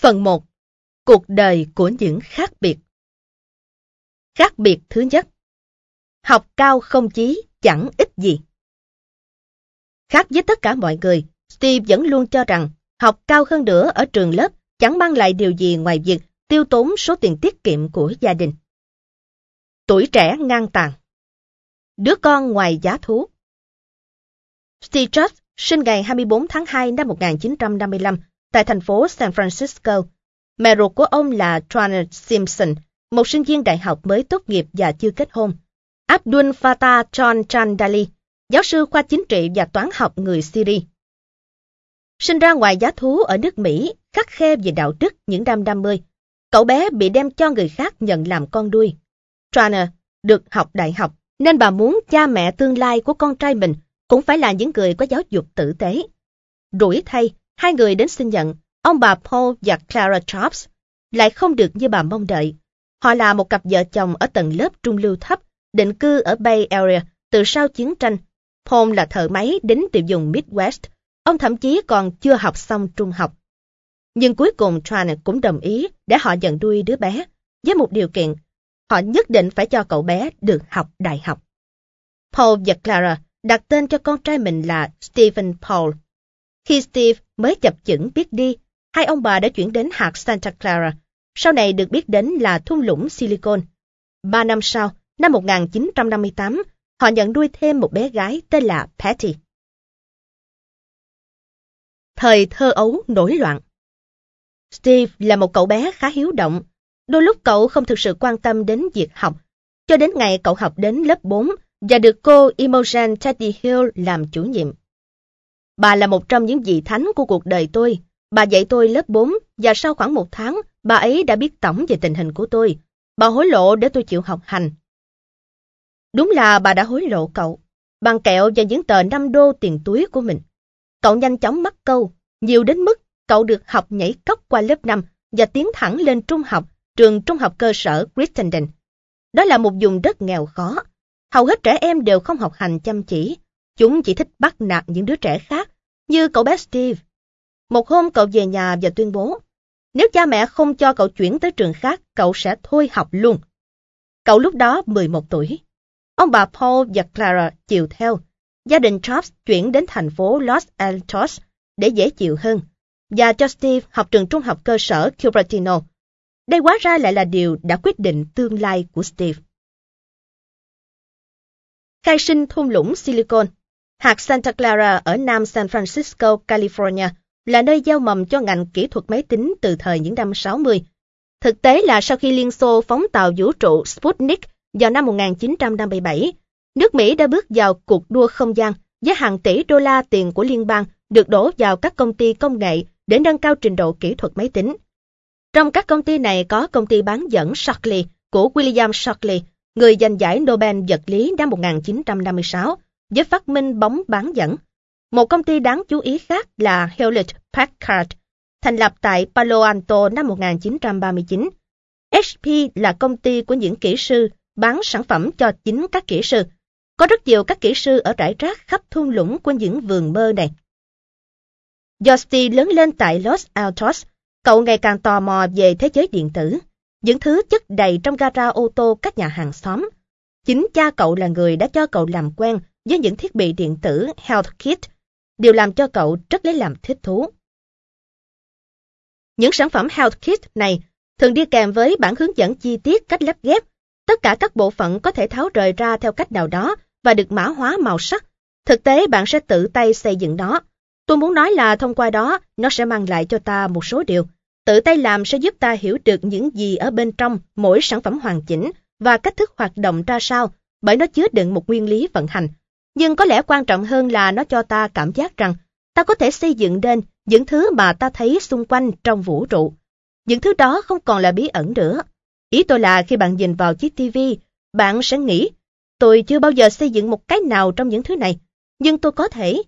Phần 1. Cuộc đời của những khác biệt Khác biệt thứ nhất Học cao không chí, chẳng ích gì. Khác với tất cả mọi người, Steve vẫn luôn cho rằng học cao hơn nữa ở trường lớp chẳng mang lại điều gì ngoài việc tiêu tốn số tiền tiết kiệm của gia đình. Tuổi trẻ ngang tàn Đứa con ngoài giá thú Steve Jobs sinh ngày 24 tháng 2 năm 1955 tại thành phố San Francisco. Mẹ ruột của ông là Trana Simpson, một sinh viên đại học mới tốt nghiệp và chưa kết hôn. Abdul Fattah John Chandali, giáo sư khoa chính trị và toán học người Syria. Sinh ra ngoài giá thú ở nước Mỹ, khắc khe về đạo đức những năm 50, cậu bé bị đem cho người khác nhận làm con đuôi. Trana được học đại học, nên bà muốn cha mẹ tương lai của con trai mình cũng phải là những người có giáo dục tử tế. Rủi thay, hai người đến xin nhận, ông bà Paul và Clara Jobs lại không được như bà mong đợi. Họ là một cặp vợ chồng ở tầng lớp trung lưu thấp, định cư ở Bay Area từ sau chiến tranh. Paul là thợ máy đến từ vùng Midwest. Ông thậm chí còn chưa học xong trung học. Nhưng cuối cùng Tran cũng đồng ý để họ nhận đuôi đứa bé, với một điều kiện. Họ nhất định phải cho cậu bé được học đại học. Paul và Clara đặt tên cho con trai mình là Stephen Paul. Khi Steve mới chập chững biết đi, hai ông bà đã chuyển đến hạt Santa Clara, sau này được biết đến là thung lũng Silicon. Ba năm sau, năm 1958, họ nhận nuôi thêm một bé gái tên là Patty. Thời thơ ấu nổi loạn Steve là một cậu bé khá hiếu động. Đôi lúc cậu không thực sự quan tâm đến việc học, cho đến ngày cậu học đến lớp 4 và được cô Imogen Teddy Hill làm chủ nhiệm. Bà là một trong những vị thánh của cuộc đời tôi. Bà dạy tôi lớp 4 và sau khoảng một tháng, bà ấy đã biết tổng về tình hình của tôi. Bà hối lộ để tôi chịu học hành. Đúng là bà đã hối lộ cậu, bằng kẹo và những tờ 5 đô tiền túi của mình. Cậu nhanh chóng mắc câu, nhiều đến mức cậu được học nhảy cốc qua lớp 5 và tiến thẳng lên trung học, trường trung học cơ sở Crittenden. Đó là một vùng đất nghèo khó. Hầu hết trẻ em đều không học hành chăm chỉ, Chúng chỉ thích bắt nạt những đứa trẻ khác, như cậu bé Steve. Một hôm cậu về nhà và tuyên bố, nếu cha mẹ không cho cậu chuyển tới trường khác, cậu sẽ thôi học luôn. Cậu lúc đó 11 tuổi. Ông bà Paul và Clara chiều theo. Gia đình Jobs chuyển đến thành phố Los Altos để dễ chịu hơn, và cho Steve học trường trung học cơ sở Cupertino. Đây hóa ra lại là điều đã quyết định tương lai của Steve. Khai sinh thung lũng Silicon Hạt Santa Clara ở Nam San Francisco, California là nơi gieo mầm cho ngành kỹ thuật máy tính từ thời những năm 60. Thực tế là sau khi Liên Xô phóng tàu vũ trụ Sputnik vào năm 1957, nước Mỹ đã bước vào cuộc đua không gian với hàng tỷ đô la tiền của liên bang được đổ vào các công ty công nghệ để nâng cao trình độ kỹ thuật máy tính. Trong các công ty này có công ty bán dẫn Shockley của William Shockley, người giành giải Nobel vật lý năm 1956, với phát minh bóng bán dẫn. Một công ty đáng chú ý khác là Hewlett Packard, thành lập tại Palo Alto năm 1939. HP là công ty của những kỹ sư bán sản phẩm cho chính các kỹ sư. Có rất nhiều các kỹ sư ở rải rác khắp thung lũng của những vườn mơ này. Do lớn lên tại Los Altos, cậu ngày càng tò mò về thế giới điện tử, những thứ chất đầy trong gara ô tô các nhà hàng xóm. Chính cha cậu là người đã cho cậu làm quen với những thiết bị điện tử Health Kit, điều làm cho cậu rất lấy làm thích thú. Những sản phẩm Health Kit này thường đi kèm với bản hướng dẫn chi tiết cách lắp ghép. Tất cả các bộ phận có thể tháo rời ra theo cách nào đó và được mã hóa màu sắc. Thực tế bạn sẽ tự tay xây dựng nó. Tôi muốn nói là thông qua đó, nó sẽ mang lại cho ta một số điều. Tự tay làm sẽ giúp ta hiểu được những gì ở bên trong mỗi sản phẩm hoàn chỉnh và cách thức hoạt động ra sao, bởi nó chứa đựng một nguyên lý vận hành. Nhưng có lẽ quan trọng hơn là nó cho ta cảm giác rằng ta có thể xây dựng nên những thứ mà ta thấy xung quanh trong vũ trụ. Những thứ đó không còn là bí ẩn nữa. Ý tôi là khi bạn nhìn vào chiếc TV, bạn sẽ nghĩ, tôi chưa bao giờ xây dựng một cái nào trong những thứ này, nhưng tôi có thể.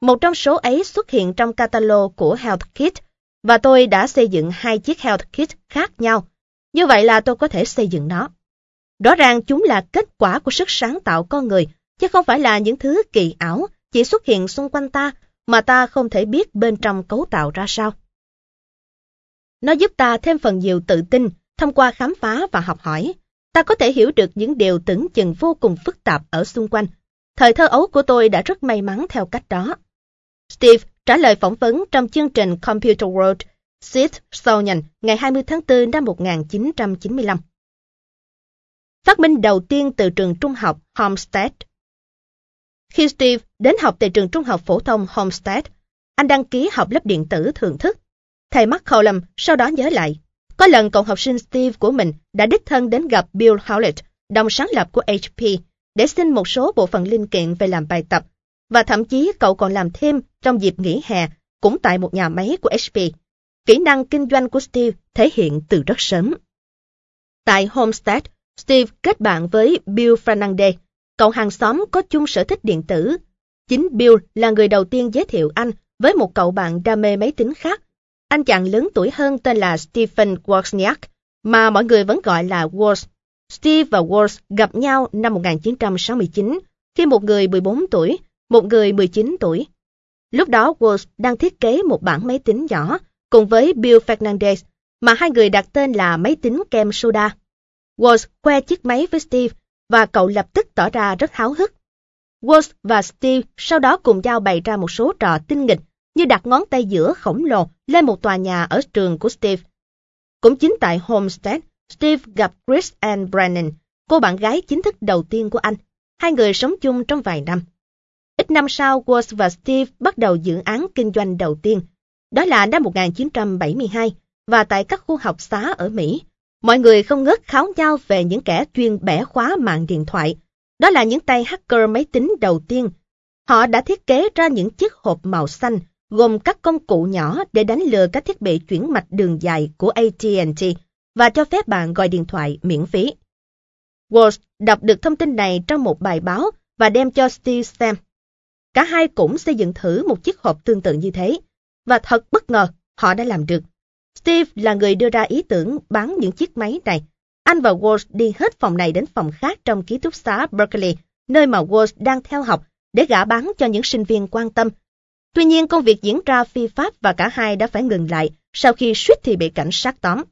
Một trong số ấy xuất hiện trong catalog của Health Kit, và tôi đã xây dựng hai chiếc Health Kit khác nhau. Như vậy là tôi có thể xây dựng nó. Rõ ràng chúng là kết quả của sức sáng tạo con người chứ không phải là những thứ kỳ ảo chỉ xuất hiện xung quanh ta mà ta không thể biết bên trong cấu tạo ra sao. Nó giúp ta thêm phần nhiều tự tin thông qua khám phá và học hỏi. Ta có thể hiểu được những điều tưởng chừng vô cùng phức tạp ở xung quanh. Thời thơ ấu của tôi đã rất may mắn theo cách đó. Steve trả lời phỏng vấn trong chương trình Computer World Sid Solnian ngày 20 tháng 4 năm 1995. Phát minh đầu tiên từ trường trung học Homestead khi Steve đến học tại trường trung học phổ thông Homestead, anh đăng ký học lớp điện tử thưởng thức. Thầy McCollum sau đó nhớ lại, có lần cậu học sinh Steve của mình đã đích thân đến gặp Bill Hewlett, đồng sáng lập của HP, để xin một số bộ phận linh kiện về làm bài tập, và thậm chí cậu còn làm thêm trong dịp nghỉ hè, cũng tại một nhà máy của HP. Kỹ năng kinh doanh của Steve thể hiện từ rất sớm. Tại Homestead, Steve kết bạn với Bill Fernandez, cậu hàng xóm có chung sở thích điện tử. Chính Bill là người đầu tiên giới thiệu anh với một cậu bạn đam mê máy tính khác. Anh chàng lớn tuổi hơn tên là Stephen Wozniak, mà mọi người vẫn gọi là Woz. Steve và Woz gặp nhau năm 1969, khi một người 14 tuổi, một người 19 tuổi. Lúc đó Woz đang thiết kế một bản máy tính nhỏ cùng với Bill Fernandez, mà hai người đặt tên là máy tính kem soda. Woz khoe chiếc máy với Steve và cậu lập tức tỏ ra rất háo hức. Woz và Steve sau đó cùng nhau bày ra một số trò tinh nghịch như đặt ngón tay giữa khổng lồ lên một tòa nhà ở trường của Steve. Cũng chính tại Homestead, Steve gặp Chris Ann Brennan, cô bạn gái chính thức đầu tiên của anh. Hai người sống chung trong vài năm. Ít năm sau, Woz và Steve bắt đầu dự án kinh doanh đầu tiên. Đó là năm 1972, và tại các khu học xá ở Mỹ, mọi người không ngớt kháo nhau về những kẻ chuyên bẻ khóa mạng điện thoại. Đó là những tay hacker máy tính đầu tiên. Họ đã thiết kế ra những chiếc hộp màu xanh, gồm các công cụ nhỏ để đánh lừa các thiết bị chuyển mạch đường dài của AT&T và cho phép bạn gọi điện thoại miễn phí. Walsh đọc được thông tin này trong một bài báo và đem cho Steve xem. Cả hai cũng xây dựng thử một chiếc hộp tương tự như thế, và thật bất ngờ họ đã làm được. Steve là người đưa ra ý tưởng bán những chiếc máy này. Anh và Walsh đi hết phòng này đến phòng khác trong ký túc xá Berkeley, nơi mà Walsh đang theo học, để gã bán cho những sinh viên quan tâm. Tuy nhiên công việc diễn ra phi pháp và cả hai đã phải ngừng lại sau khi suýt thì bị cảnh sát tóm.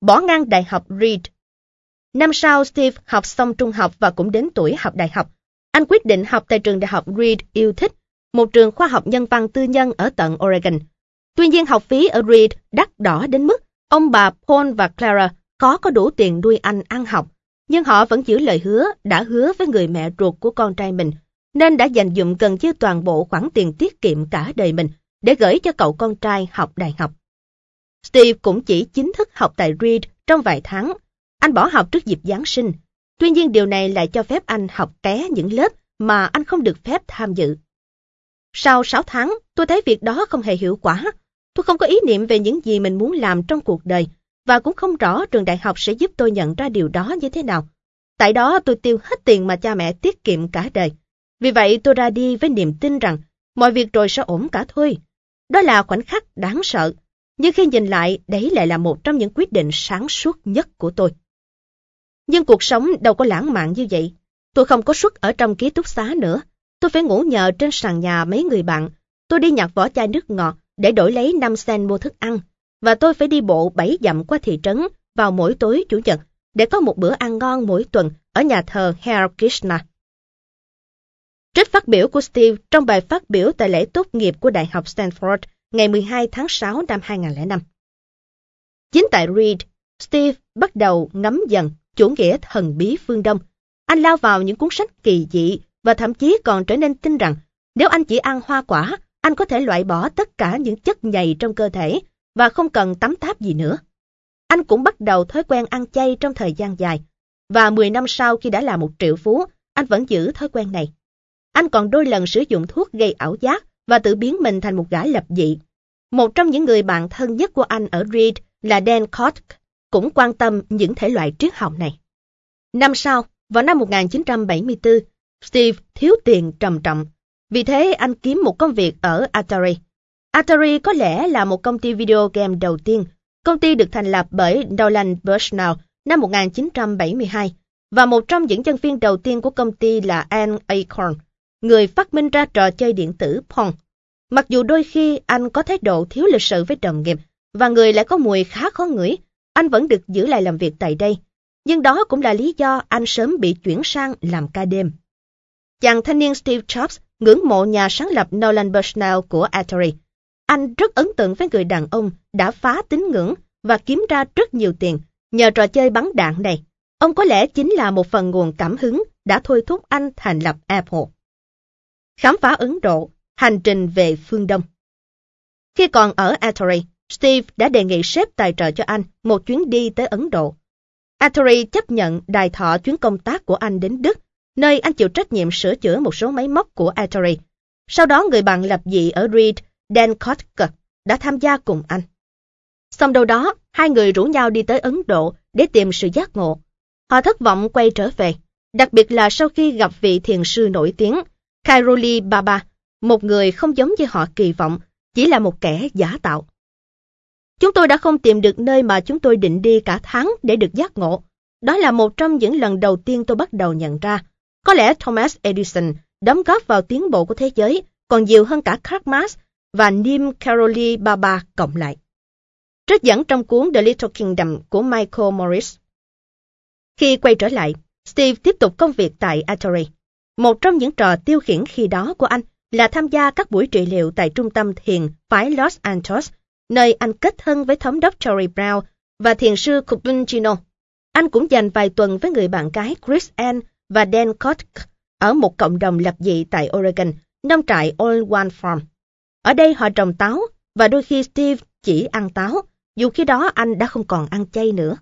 Bỏ ngang đại học Reed Năm sau Steve học xong trung học và cũng đến tuổi học đại học. Anh quyết định học tại trường đại học Reed yêu thích, một trường khoa học nhân văn tư nhân ở tận Oregon. Tuy nhiên học phí ở Reed đắt đỏ đến mức ông bà Paul và Clara khó có đủ tiền nuôi anh ăn học, nhưng họ vẫn giữ lời hứa đã hứa với người mẹ ruột của con trai mình, nên đã dành dụm gần như toàn bộ khoản tiền tiết kiệm cả đời mình để gửi cho cậu con trai học đại học. Steve cũng chỉ chính thức học tại Reed trong vài tháng. Anh bỏ học trước dịp Giáng sinh. Tuy nhiên điều này lại cho phép anh học ké những lớp mà anh không được phép tham dự. Sau 6 tháng, tôi thấy việc đó không hề hiệu quả. Tôi không có ý niệm về những gì mình muốn làm trong cuộc đời, và cũng không rõ trường đại học sẽ giúp tôi nhận ra điều đó như thế nào. Tại đó tôi tiêu hết tiền mà cha mẹ tiết kiệm cả đời. Vì vậy tôi ra đi với niềm tin rằng mọi việc rồi sẽ ổn cả thôi. Đó là khoảnh khắc đáng sợ, nhưng khi nhìn lại đấy lại là một trong những quyết định sáng suốt nhất của tôi. Nhưng cuộc sống đâu có lãng mạn như vậy. Tôi không có suất ở trong ký túc xá nữa. Tôi phải ngủ nhờ trên sàn nhà mấy người bạn. Tôi đi nhặt vỏ chai nước ngọt để đổi lấy 5 sen mua thức ăn. Và tôi phải đi bộ 7 dặm qua thị trấn vào mỗi tối Chủ nhật để có một bữa ăn ngon mỗi tuần ở nhà thờ Hare Krishna. Trích phát biểu của Steve trong bài phát biểu tại lễ tốt nghiệp của Đại học Stanford ngày 12 tháng 6 năm 2005. Chính tại Reed, Steve bắt đầu ngắm dần chủ nghĩa thần bí phương Đông. Anh lao vào những cuốn sách kỳ dị và thậm chí còn trở nên tin rằng nếu anh chỉ ăn hoa quả, anh có thể loại bỏ tất cả những chất nhầy trong cơ thể và không cần tắm táp gì nữa. Anh cũng bắt đầu thói quen ăn chay trong thời gian dài, và 10 năm sau khi đã là một triệu phú, anh vẫn giữ thói quen này. Anh còn đôi lần sử dụng thuốc gây ảo giác và tự biến mình thành một gã lập dị. Một trong những người bạn thân nhất của anh ở Reed là Dan Koch, cũng quan tâm những thể loại triết học này. Năm sau, vào năm 1974, Steve thiếu tiền trầm trọng. Vì thế anh kiếm một công việc ở Atari. Atari có lẽ là một công ty video game đầu tiên. Công ty được thành lập bởi Nolan Bushnell năm 1972 và một trong những nhân viên đầu tiên của công ty là Anne Acorn, người phát minh ra trò chơi điện tử Pong. Mặc dù đôi khi anh có thái độ thiếu lịch sự với đồng nghiệp và người lại có mùi khá khó ngửi, anh vẫn được giữ lại làm việc tại đây. Nhưng đó cũng là lý do anh sớm bị chuyển sang làm ca đêm. Chàng thanh niên Steve Jobs ngưỡng mộ nhà sáng lập Nolan Bushnell của Atari. Anh rất ấn tượng với người đàn ông đã phá tín ngưỡng và kiếm ra rất nhiều tiền nhờ trò chơi bắn đạn này. Ông có lẽ chính là một phần nguồn cảm hứng đã thôi thúc anh thành lập Apple. Khám phá Ấn Độ, hành trình về phương Đông. Khi còn ở Atari, Steve đã đề nghị sếp tài trợ cho anh một chuyến đi tới Ấn Độ. Atari chấp nhận đài thọ chuyến công tác của anh đến Đức, nơi anh chịu trách nhiệm sửa chữa một số máy móc của Atari. Sau đó người bạn lập dị ở Reed, Dan Kotker, đã tham gia cùng anh. Xong đâu đó, hai người rủ nhau đi tới Ấn Độ để tìm sự giác ngộ. Họ thất vọng quay trở về, đặc biệt là sau khi gặp vị thiền sư nổi tiếng, Kairoli Baba, một người không giống như họ kỳ vọng, chỉ là một kẻ giả tạo. Chúng tôi đã không tìm được nơi mà chúng tôi định đi cả tháng để được giác ngộ. Đó là một trong những lần đầu tiên tôi bắt đầu nhận ra. Có lẽ Thomas Edison đóng góp vào tiến bộ của thế giới còn nhiều hơn cả Karl Marx và Nim Carolee Baba cộng lại. Trích dẫn trong cuốn The Little Kingdom của Michael Morris. Khi quay trở lại, Steve tiếp tục công việc tại Atari. Một trong những trò tiêu khiển khi đó của anh là tham gia các buổi trị liệu tại trung tâm thiền phái Los Angeles, nơi anh kết thân với thống đốc Charlie Brown và thiền sư Cupuncino. Anh cũng dành vài tuần với người bạn gái Chris Ann và Dan Koch ở một cộng đồng lập dị tại Oregon, nông trại All One Farm. Ở đây họ trồng táo và đôi khi Steve chỉ ăn táo, dù khi đó anh đã không còn ăn chay nữa.